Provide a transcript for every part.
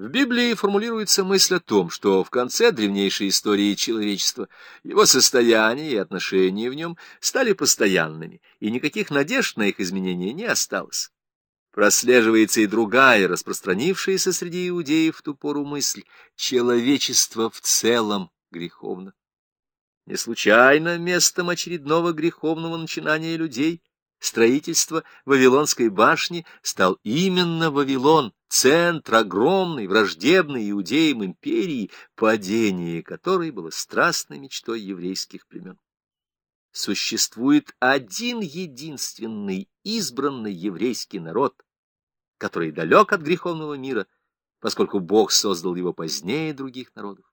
В Библии формулируется мысль о том, что в конце древнейшей истории человечества его состояние и отношения в нем стали постоянными, и никаких надежд на их изменение не осталось. Прослеживается и другая, распространившаяся среди иудеев в ту пору мысль — человечество в целом греховно. Не случайно местом очередного греховного начинания людей строительства Вавилонской башни стал именно Вавилон, центр огромной, враждебной иудеям империи, падение которой было страстной мечтой еврейских племен. Существует один единственный избранный еврейский народ, который далек от греховного мира, поскольку Бог создал его позднее других народов.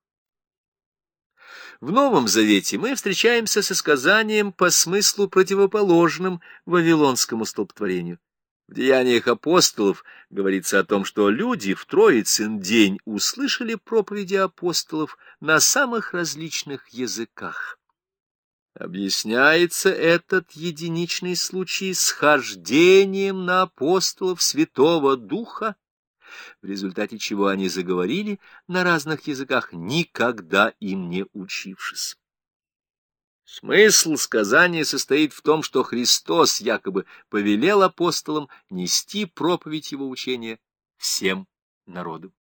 В Новом Завете мы встречаемся со сказанием по смыслу противоположным вавилонскому столпотворению. В Деяниях апостолов говорится о том, что люди в Троицын день услышали проповеди апостолов на самых различных языках. Объясняется этот единичный случай схождением на апостолов Святого Духа, в результате чего они заговорили на разных языках, никогда им не учившись. Смысл сказания состоит в том, что Христос якобы повелел апостолам нести проповедь его учения всем народам.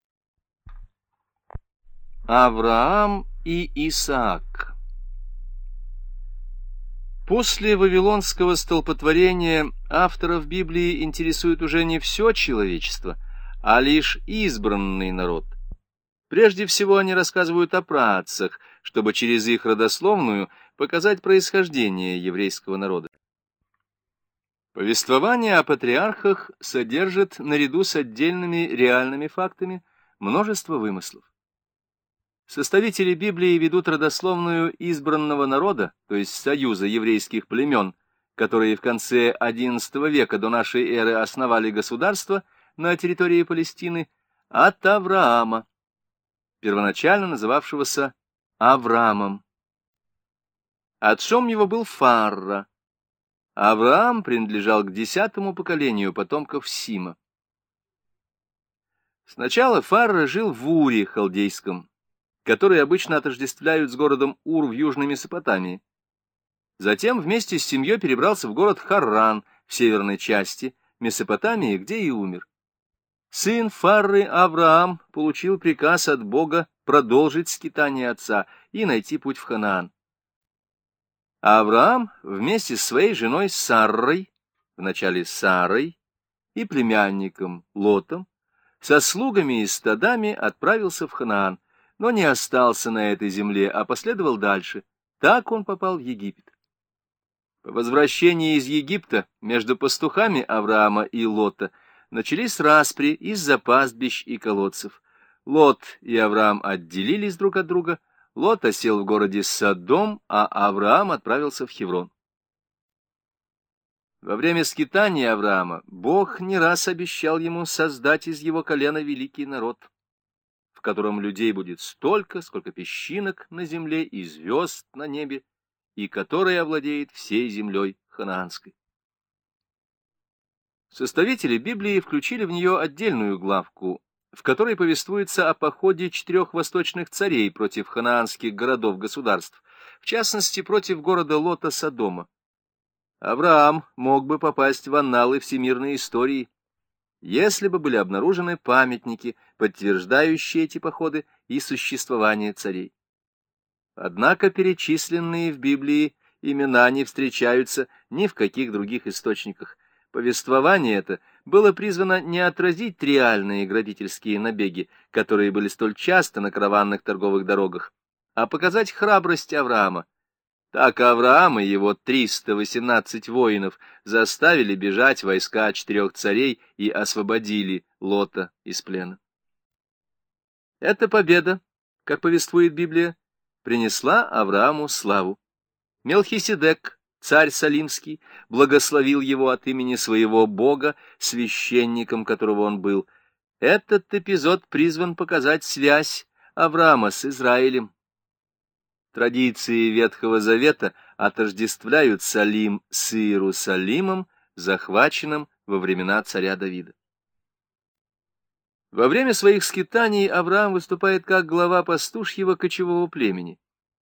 Авраам и Исаак После вавилонского столпотворения авторов Библии интересует уже не все человечество, а лишь избранный народ. Прежде всего они рассказывают о працах, чтобы через их родословную показать происхождение еврейского народа. Повествование о патриархах содержит, наряду с отдельными реальными фактами, множество вымыслов. Составители Библии ведут родословную избранного народа, то есть союза еврейских племен, которые в конце XI века до нашей эры основали государство – на территории Палестины от Авраама, первоначально называвшегося Авраамом. Отцом его был Фарра. Авраам принадлежал к десятому поколению потомков Сима. Сначала Фарра жил в Уре халдейском, который обычно отождествляют с городом Ур в Южной Месопотамии. Затем вместе с семьей перебрался в город Харран в северной части Месопотамии, где и умер. Сын Фарры Авраам получил приказ от Бога продолжить скитание отца и найти путь в Ханаан. Авраам вместе с своей женой Саррой, вначале Сарой, и племянником Лотом, со слугами и стадами отправился в Ханаан, но не остался на этой земле, а последовал дальше. Так он попал в Египет. По возвращении из Египта между пастухами Авраама и Лота – начались распри из-за пастбищ и колодцев. Лот и Авраам отделились друг от друга, Лот осел в городе Содом, а Авраам отправился в Хеврон. Во время скитания Авраама Бог не раз обещал ему создать из его колена великий народ, в котором людей будет столько, сколько песчинок на земле и звезд на небе, и который овладеет всей землей ханаанской. Составители Библии включили в нее отдельную главку, в которой повествуется о походе четырех восточных царей против ханаанских городов-государств, в частности, против города Лота Содома. Авраам мог бы попасть в анналы всемирной истории, если бы были обнаружены памятники, подтверждающие эти походы и существование царей. Однако перечисленные в Библии имена не встречаются ни в каких других источниках, Повествование это было призвано не отразить реальные грабительские набеги, которые были столь часто на караванных торговых дорогах, а показать храбрость Авраама. Так Авраам и его 318 воинов заставили бежать войска четырех царей и освободили Лота из плена. Эта победа, как повествует Библия, принесла Аврааму славу. Мелхиседек, Царь Салимский благословил его от имени своего бога, священником которого он был. Этот эпизод призван показать связь Авраама с Израилем. Традиции Ветхого Завета отождествляют Салим с Иерусалимом, захваченным во времена царя Давида. Во время своих скитаний Авраам выступает как глава пастушьего кочевого племени.